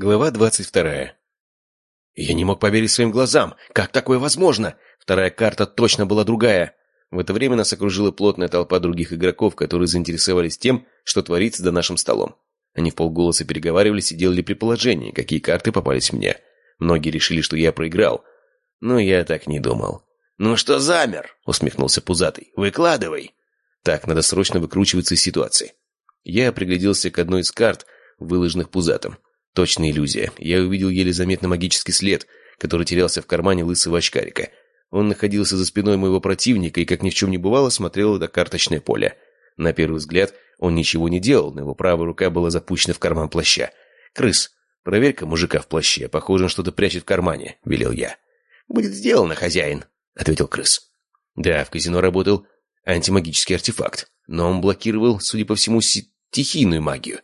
Глава двадцать вторая. Я не мог поверить своим глазам. Как такое возможно? Вторая карта точно была другая. В это время нас окружила плотная толпа других игроков, которые заинтересовались тем, что творится за нашим столом. Они в полголоса переговаривались и делали предположения, какие карты попались мне. Многие решили, что я проиграл. Но я так не думал. «Ну что замер?» — усмехнулся Пузатый. «Выкладывай!» Так, надо срочно выкручиваться из ситуации. Я пригляделся к одной из карт, выложенных Пузатым. Точная иллюзия. Я увидел еле заметный магический след, который терялся в кармане лысого очкарика. Он находился за спиной моего противника и, как ни в чем не бывало, смотрел на карточное поле. На первый взгляд он ничего не делал, но его правая рука была запущена в карман плаща. «Крыс, проверь-ка мужика в плаще. Похоже, он что-то прячет в кармане», — велел я. «Будет сделано, хозяин», — ответил крыс. Да, в казино работал антимагический артефакт, но он блокировал, судя по всему, стихийную магию.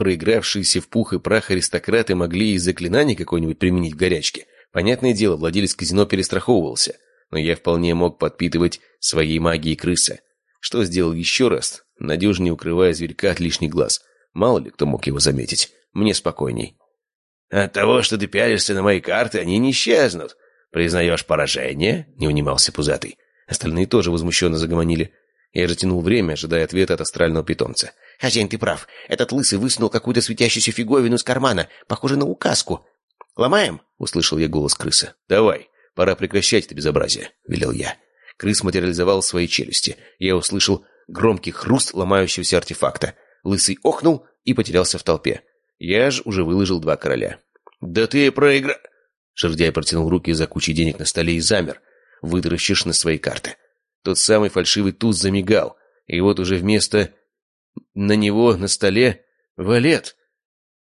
Проигравшиеся в пух и прах аристократы могли и заклинание какое-нибудь применить в горячке. Понятное дело, владелец казино перестраховывался, но я вполне мог подпитывать своей магией крыса. Что сделал еще раз, надежнее укрывая зверька от лишних глаз. Мало ли кто мог его заметить. Мне спокойней. «От того, что ты пялишься на мои карты, они не исчезнут. Признаешь поражение?» — не унимался Пузатый. Остальные тоже возмущенно загомонили. Я же тянул время, ожидая ответа от астрального питомца. «Хозяин, ты прав. Этот лысый высунул какую-то светящуюся фиговину из кармана, похоже на указку. Ломаем?» — услышал я голос крысы. «Давай, пора прекращать это безобразие», — велел я. Крыс материализовал свои челюсти. Я услышал громкий хруст ломающегося артефакта. Лысый охнул и потерялся в толпе. Я же уже выложил два короля. «Да ты проигра...» Жердяй протянул руки за кучей денег на столе и замер, вытаращишь на свои карты. Тот самый фальшивый туз замигал, и вот уже вместо... На него на столе валет.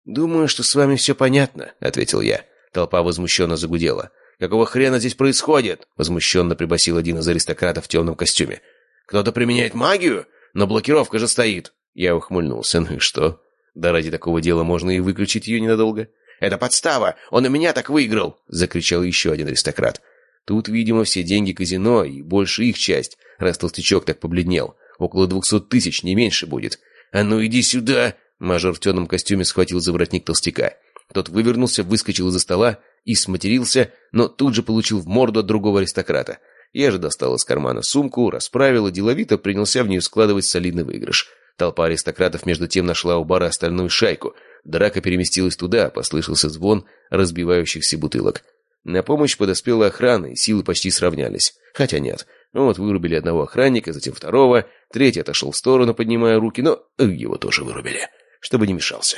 «Думаю, что с вами все понятно», — ответил я. Толпа возмущенно загудела. «Какого хрена здесь происходит?» — возмущенно прибасил один из аристократов в темном костюме. «Кто-то применяет магию? Но блокировка же стоит!» Я ухмыльнулся. «Ну и что? Да ради такого дела можно и выключить ее ненадолго». «Это подстава! Он у меня так выиграл!» — закричал еще один аристократ. Тут, видимо, все деньги казино и больше их часть, раз толстячок так побледнел. Около двухсот тысяч, не меньше будет. «А ну иди сюда!» Мажор в темном костюме схватил за воротник толстяка. Тот вывернулся, выскочил из-за стола и сматерился, но тут же получил в морду от другого аристократа. Я же достал из кармана сумку, расправил и деловито принялся в нее складывать солидный выигрыш. Толпа аристократов между тем нашла у бара остальную шайку. Драка переместилась туда, послышался звон разбивающихся бутылок. На помощь подоспела охрана, и силы почти сравнялись. Хотя нет. Вот вырубили одного охранника, затем второго, третий отошел в сторону, поднимая руки, но его тоже вырубили, чтобы не мешался.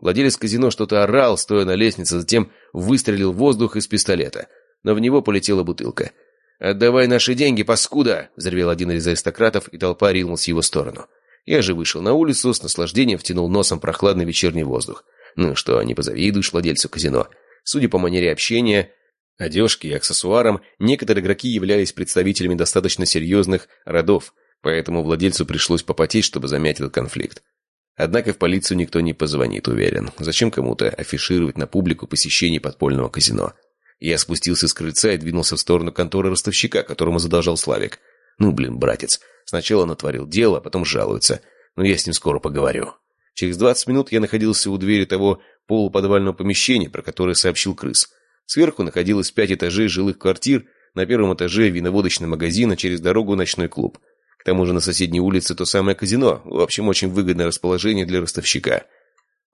Владелец казино что-то орал, стоя на лестнице, затем выстрелил в воздух из пистолета. Но в него полетела бутылка. «Отдавай наши деньги, паскуда!» — взревел один из аристократов, и толпа ринулась в его сторону. Я же вышел на улицу, с наслаждением втянул носом прохладный вечерний воздух. Ну что, не позавидуешь владельцу казино. Судя по манере общения, одежке и аксессуарам, некоторые игроки являлись представителями достаточно серьезных родов, поэтому владельцу пришлось попотеть, чтобы замять этот конфликт. Однако в полицию никто не позвонит, уверен. Зачем кому-то афишировать на публику посещение подпольного казино? Я спустился с крыльца и двинулся в сторону конторы ростовщика, которому задолжал Славик. Ну, блин, братец. Сначала натворил дело, а потом жалуется. Но я с ним скоро поговорю. Через двадцать минут я находился у двери того полуподвального помещения, про которое сообщил крыс. Сверху находилось пять этажей жилых квартир, на первом этаже виноводочный магазин, а через дорогу ночной клуб. К тому же на соседней улице то самое казино. В общем, очень выгодное расположение для ростовщика.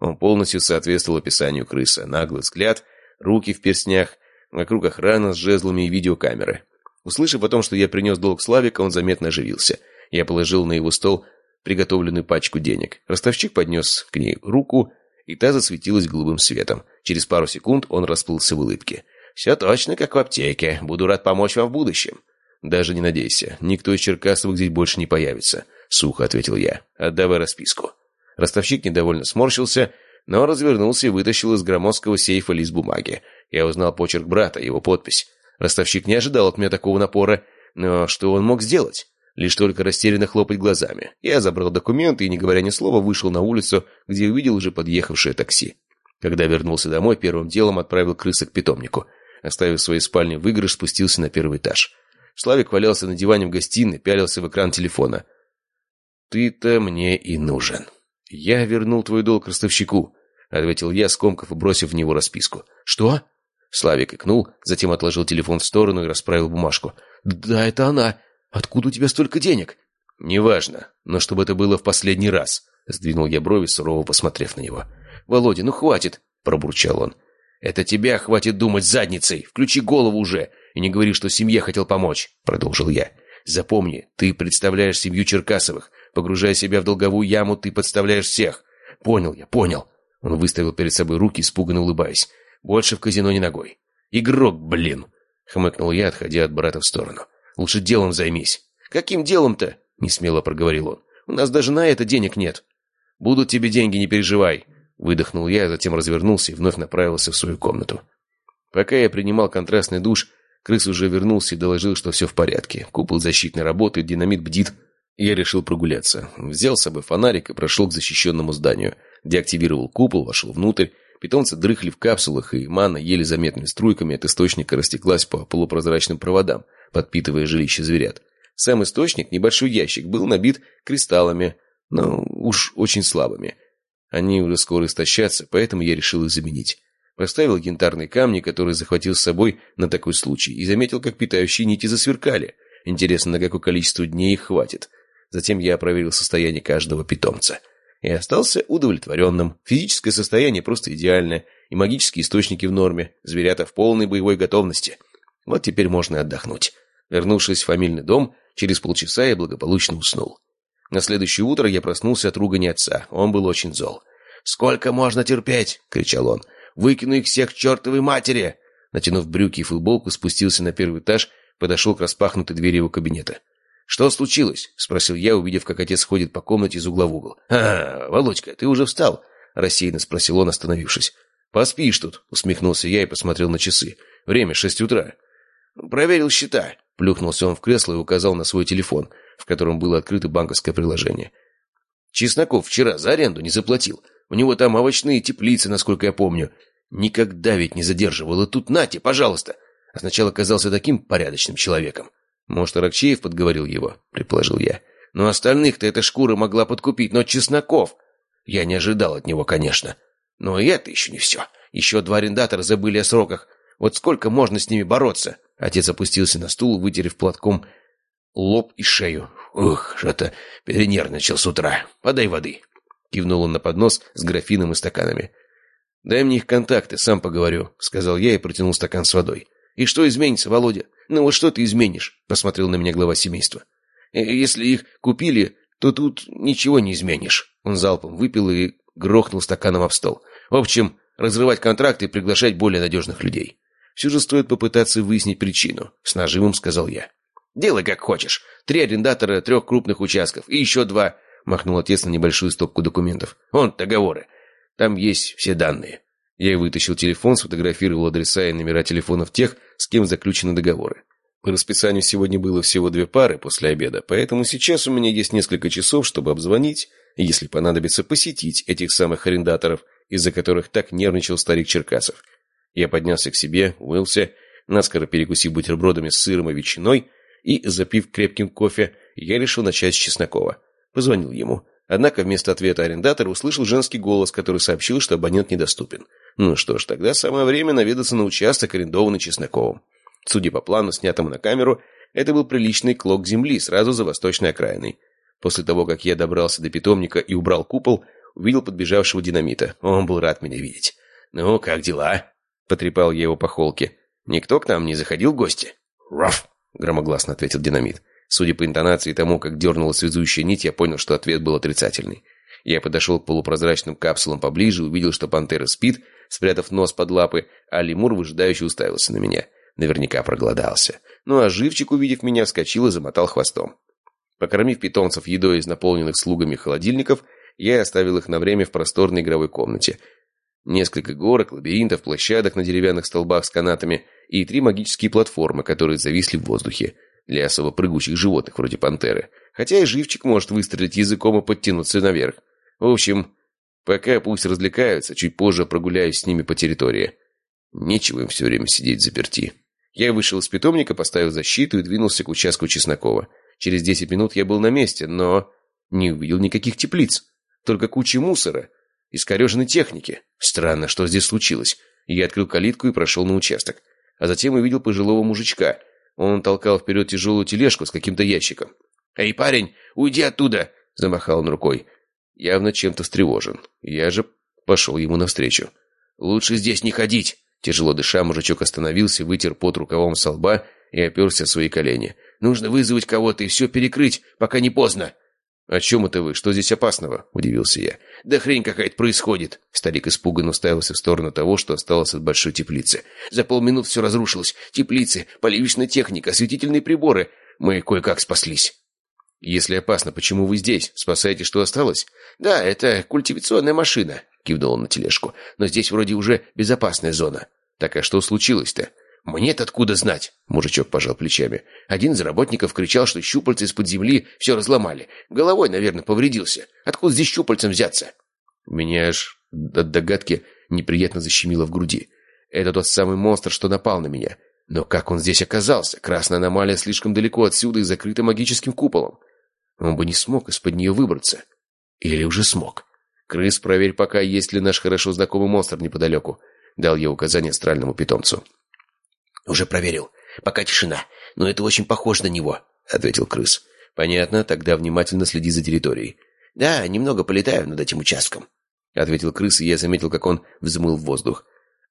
Он полностью соответствовал описанию крыса. Наглый взгляд, руки в перстнях, вокруг охрана с жезлами и видеокамеры. Услышав о том, что я принес долг Славика, он заметно оживился. Я положил на его стол приготовленную пачку денег. Ростовщик поднес к ней руку, и та засветилась голубым светом. Через пару секунд он расплылся в улыбке. «Все точно, как в аптеке. Буду рад помочь вам в будущем». «Даже не надейся. Никто из Черкасовых здесь больше не появится», — сухо ответил я. «Отдавай расписку». Ростовщик недовольно сморщился, но развернулся и вытащил из громоздкого сейфа лист бумаги. Я узнал почерк брата, его подпись. Ростовщик не ожидал от меня такого напора, но что он мог сделать? Лишь только растерянно хлопать глазами. Я забрал документы и, не говоря ни слова, вышел на улицу, где увидел уже подъехавшее такси. Когда вернулся домой, первым делом отправил крыса к питомнику. Оставив в своей спальне выигрыш, спустился на первый этаж. Славик валялся на диване в гостиной, пялился в экран телефона. «Ты-то мне и нужен. Я вернул твой долг ростовщику. — ответил я, скомкав и бросив в него расписку. «Что?» Славик икнул, затем отложил телефон в сторону и расправил бумажку. «Да, это она. Откуда у тебя столько денег?» «Неважно, но чтобы это было в последний раз», — сдвинул я брови, сурово посмотрев на него. «Володя, ну хватит!» — пробурчал он. «Это тебя хватит думать задницей! Включи голову уже! И не говори, что семье хотел помочь!» — продолжил я. «Запомни, ты представляешь семью Черкасовых. Погружая себя в долговую яму, ты подставляешь всех. Понял я, понял!» Он выставил перед собой руки, испуганно улыбаясь. «Больше в казино не ногой. Игрок, блин!» — хмыкнул я, отходя от брата в сторону. «Лучше делом займись». «Каким делом-то?» — несмело проговорил он. «У нас даже на это денег нет». «Будут тебе деньги, не переживай», — выдохнул я, затем развернулся и вновь направился в свою комнату. Пока я принимал контрастный душ, крыс уже вернулся и доложил, что все в порядке. Купол защитной работает, динамит бдит. Я решил прогуляться. Взял с собой фонарик и прошел к защищенному зданию. Деактивировал купол, вошел внутрь. Питомцы дрыхли в капсулах, и мана еле заметными струйками от источника растеклась по полупрозрачным проводам, подпитывая жилище зверят. Сам источник, небольшой ящик, был набит кристаллами, но уж очень слабыми. Они уже скоро истощатся, поэтому я решил их заменить. Поставил янтарные камни, которые захватил с собой на такой случай, и заметил, как питающие нити засверкали. Интересно, на какое количество дней их хватит. Затем я проверил состояние каждого питомца. И остался удовлетворенным. Физическое состояние просто идеальное, и магические источники в норме, зверята в полной боевой готовности. Вот теперь можно отдохнуть. Вернувшись в фамильный дом, через полчаса я благополучно уснул. На следующее утро я проснулся от ругани отца. Он был очень зол. «Сколько можно терпеть?» — кричал он. «Выкину их всех к чертовой матери!» Натянув брюки и футболку, спустился на первый этаж, подошел к распахнутой двери его кабинета. «Что случилось?» — спросил я, увидев, как отец ходит по комнате из угла в угол. «А, Володька, ты уже встал?» — рассеянно спросил он, остановившись. «Поспишь тут», — усмехнулся я и посмотрел на часы. «Время шесть утра». «Проверил счета», — плюхнулся он в кресло и указал на свой телефон, в котором было открыто банковское приложение. «Чесноков вчера за аренду не заплатил. У него там овощные теплицы, насколько я помню. Никогда ведь не задерживал. И тут нате, пожалуйста!» А сначала казался таким порядочным человеком. «Может, Аракчеев подговорил его?» — предположил я. «Но остальных-то эта шкура могла подкупить, но Чесноков...» Я не ожидал от него, конечно. Но и это еще не все. Еще два арендатора забыли о сроках. Вот сколько можно с ними бороться?» Отец опустился на стул, вытерев платком лоб и шею. «Ух, что-то перенервничал с утра. Подай воды». Кивнул он на поднос с графином и стаканами. «Дай мне их контакты, сам поговорю», — сказал я и протянул стакан с водой. «И что изменится, Володя? Ну вот что ты изменишь?» — посмотрел на меня глава семейства. «Э, «Если их купили, то тут ничего не изменишь». Он залпом выпил и грохнул стаканом об стол. «В общем, разрывать контракты и приглашать более надежных людей. Все же стоит попытаться выяснить причину», — с нажимом сказал я. «Делай как хочешь. Три арендатора трех крупных участков и еще два...» — махнул отец на небольшую стопку документов. «Вон, договоры. Там есть все данные». Я вытащил телефон, сфотографировал адреса и номера телефонов тех, с кем заключены договоры. По расписанию сегодня было всего две пары после обеда, поэтому сейчас у меня есть несколько часов, чтобы обзвонить, и, если понадобится, посетить этих самых арендаторов, из-за которых так нервничал старик Черкасов. Я поднялся к себе, умылся, наскоро перекусив бутербродами с сыром и ветчиной, и, запив крепким кофе, я решил начать с Чеснокова. Позвонил ему. Однако вместо ответа арендатор услышал женский голос, который сообщил, что абонент недоступен. Ну что ж, тогда самое время наведаться на участок, арендованный Чесноковым. Судя по плану, снятому на камеру, это был приличный клок земли сразу за восточной окраиной. После того, как я добрался до питомника и убрал купол, увидел подбежавшего динамита. Он был рад меня видеть. «Ну, как дела?» — потрепал я его по холке. «Никто к нам не заходил в гости?» «Раф!» — громогласно ответил динамит. Судя по интонации и тому, как дернула связующая нить, я понял, что ответ был отрицательный. Я подошел к полупрозрачным капсулам поближе, увидел, что пантера спит, спрятав нос под лапы, а лемур выжидающе уставился на меня. Наверняка проголодался. Ну а живчик, увидев меня, вскочил и замотал хвостом. Покормив питомцев едой из наполненных слугами холодильников, я оставил их на время в просторной игровой комнате. Несколько горок, лабиринтов, площадок на деревянных столбах с канатами и три магические платформы, которые зависли в воздухе для особо прыгучих животных вроде пантеры. Хотя и живчик может выстрелить языком и подтянуться наверх. В общем, пока пусть развлекаются, чуть позже прогуляюсь с ними по территории. Нечего им все время сидеть заперти. Я вышел из питомника, поставил защиту и двинулся к участку Чеснокова. Через десять минут я был на месте, но не увидел никаких теплиц. Только куча мусора. искореженной техники. Странно, что здесь случилось. Я открыл калитку и прошел на участок. А затем увидел пожилого мужичка. Он толкал вперед тяжелую тележку с каким-то ящиком. «Эй, парень, уйди оттуда!» — замахал он рукой. Явно чем-то встревожен. Я же пошел ему навстречу. «Лучше здесь не ходить!» Тяжело дыша, мужичок остановился, вытер пот рукавом со лба и оперся о свои колени. «Нужно вызвать кого-то и все перекрыть, пока не поздно!» «О чем это вы? Что здесь опасного?» – удивился я. «Да хрень какая-то происходит!» Старик испуганно уставился в сторону того, что осталось от большой теплицы. «За полминут все разрушилось. Теплицы, поливочная техника, осветительные приборы. Мы кое-как спаслись». «Если опасно, почему вы здесь? Спасаете, что осталось?» «Да, это культивационная машина», — кивнул он на тележку. «Но здесь вроде уже безопасная зона». «Так а что случилось-то?» «Мне-то откуда знать?» — мужичок пожал плечами. Один из работников кричал, что щупальца из-под земли все разломали. Головой, наверное, повредился. Откуда здесь щупальцем взяться? Меня аж от догадки неприятно защемило в груди. Это тот самый монстр, что напал на меня. Но как он здесь оказался? Красная аномалия слишком далеко отсюда и закрыта магическим куполом. Он бы не смог из-под нее выбраться. Или уже смог. «Крыс, проверь пока, есть ли наш хорошо знакомый монстр неподалеку», — дал я указание астральному питомцу. «Уже проверил. Пока тишина. Но это очень похоже на него», — ответил крыс. «Понятно. Тогда внимательно следи за территорией». «Да, немного полетаю над этим участком», — ответил крыс, и я заметил, как он взмыл в воздух.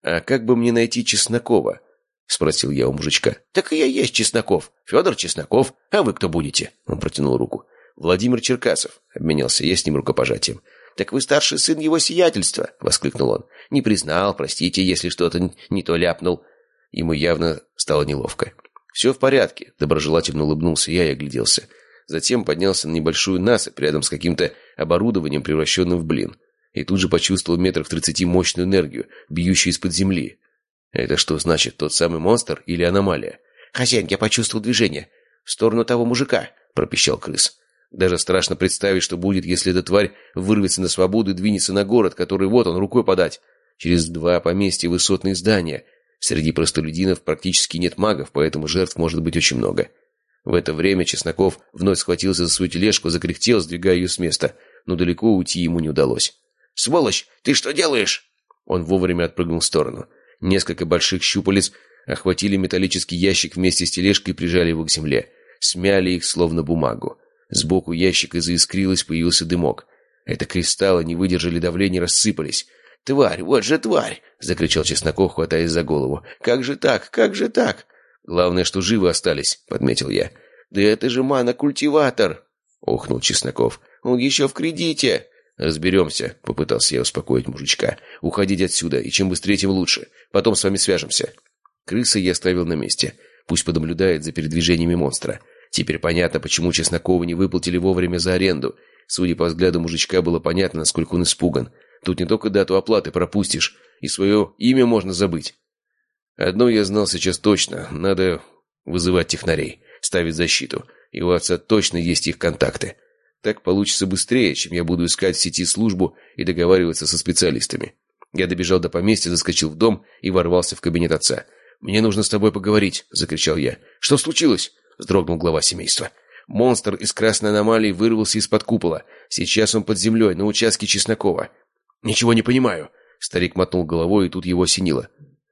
«А как бы мне найти Чеснокова?» — спросил я у мужичка. «Так и я есть Чесноков. Федор Чесноков. А вы кто будете?» Он протянул руку. «Владимир Черкасов», — обменялся я с ним рукопожатием. «Так вы старший сын его сиятельства!» — воскликнул он. «Не признал, простите, если что-то не то ляпнул». Ему явно стало неловко. «Все в порядке», — доброжелательно улыбнулся я и огляделся. Затем поднялся на небольшую насыпь рядом с каким-то оборудованием, превращенным в блин. И тут же почувствовал метров тридцати мощную энергию, бьющую из-под земли. Это что значит, тот самый монстр или аномалия? «Хозяин, я почувствовал движение. В сторону того мужика», — пропищал крыс. Даже страшно представить, что будет, если эта тварь вырвется на свободу и двинется на город, который вот он, рукой подать. Через два поместья высотные здания — Среди простолюдинов практически нет магов, поэтому жертв может быть очень много. В это время Чесноков вновь схватился за свою тележку, закряхтел, сдвигая ее с места, но далеко уйти ему не удалось. «Сволочь, ты что делаешь?» Он вовремя отпрыгнул в сторону. Несколько больших щупалец охватили металлический ящик вместе с тележкой и прижали его к земле. Смяли их, словно бумагу. Сбоку ящика заискрилось, появился дымок. Это кристаллы не выдержали давления, рассыпались. «Тварь, вот же тварь!» — закричал Чесноков, хватаясь за голову. «Как же так? Как же так?» «Главное, что живы остались», — подметил я. «Да это же мана-культиватор!» — охнул Чесноков. «Он еще в кредите!» «Разберемся», — попытался я успокоить мужичка. «Уходить отсюда, и чем быстрее, тем лучше. Потом с вами свяжемся». Крыса я оставил на месте. Пусть понаблюдает за передвижениями монстра. Теперь понятно, почему Чеснокова не выплатили вовремя за аренду. Судя по взгляду мужичка, было понятно, насколько он испуган. Тут не только дату оплаты пропустишь, и свое имя можно забыть. Одно я знал сейчас точно. Надо вызывать технарей, ставить защиту. И у отца точно есть их контакты. Так получится быстрее, чем я буду искать в сети службу и договариваться со специалистами. Я добежал до поместья, заскочил в дом и ворвался в кабинет отца. «Мне нужно с тобой поговорить», — закричал я. «Что случилось?» — вздрогнул глава семейства. «Монстр из красной аномалии вырвался из-под купола. Сейчас он под землей, на участке Чеснокова. «Ничего не понимаю». Старик мотнул головой, и тут его осенило.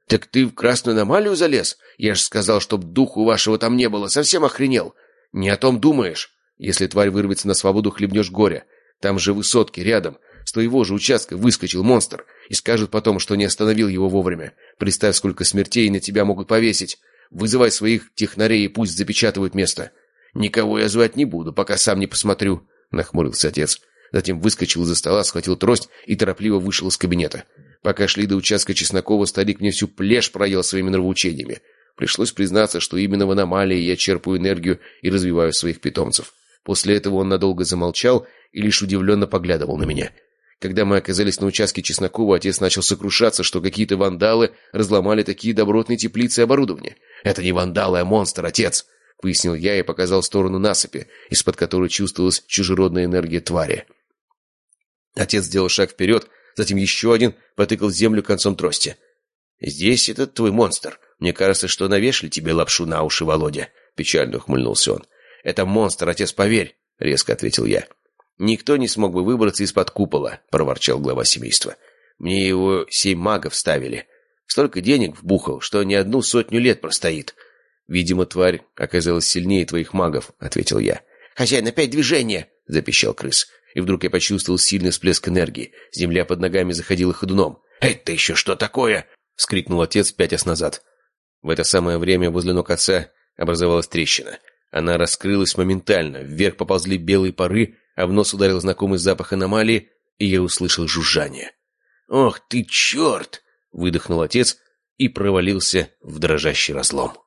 «Так ты в красную аномалию залез? Я же сказал, чтоб духу вашего там не было. Совсем охренел? Не о том думаешь. Если тварь вырвется на свободу, хлебнешь горя. Там же высотки, рядом. С твоего же участка выскочил монстр. И скажут потом, что не остановил его вовремя. Представь, сколько смертей на тебя могут повесить. Вызывай своих технарей и пусть запечатывают место. Никого я звать не буду, пока сам не посмотрю», — нахмурился отец. Затем выскочил из-за стола, схватил трость и торопливо вышел из кабинета. Пока шли до участка Чеснокова, старик мне всю плешь проел своими нравоучениями. Пришлось признаться, что именно в аномалии я черпаю энергию и развиваю своих питомцев. После этого он надолго замолчал и лишь удивленно поглядывал на меня. Когда мы оказались на участке Чеснокова, отец начал сокрушаться, что какие-то вандалы разломали такие добротные теплицы и оборудование. «Это не вандалы, а монстр, отец!» — пояснил я и показал сторону насыпи, из-под которой чувствовалась чужеродная энергия твари. Отец сделал шаг вперед, затем еще один, потыкал землю концом трости. «Здесь этот твой монстр. Мне кажется, что навешали тебе лапшу на уши, Володя», — печально ухмыльнулся он. «Это монстр, отец, поверь», — резко ответил я. «Никто не смог бы выбраться из-под купола», — проворчал глава семейства. «Мне его семь магов ставили. Столько денег вбухал, что не одну сотню лет простоит». «Видимо, тварь оказалась сильнее твоих магов», — ответил я. «Хозяин, опять движение!» — запищал крыс. И вдруг я почувствовал сильный всплеск энергии. Земля под ногами заходила ходуном. «Это еще что такое?» — вскрикнул отец, пятясь назад. В это самое время возле ног отца образовалась трещина. Она раскрылась моментально, вверх поползли белые пары, а в нос ударил знакомый запах аномалии, и я услышал жужжание. «Ох ты, черт!» — выдохнул отец и провалился в дрожащий разлом.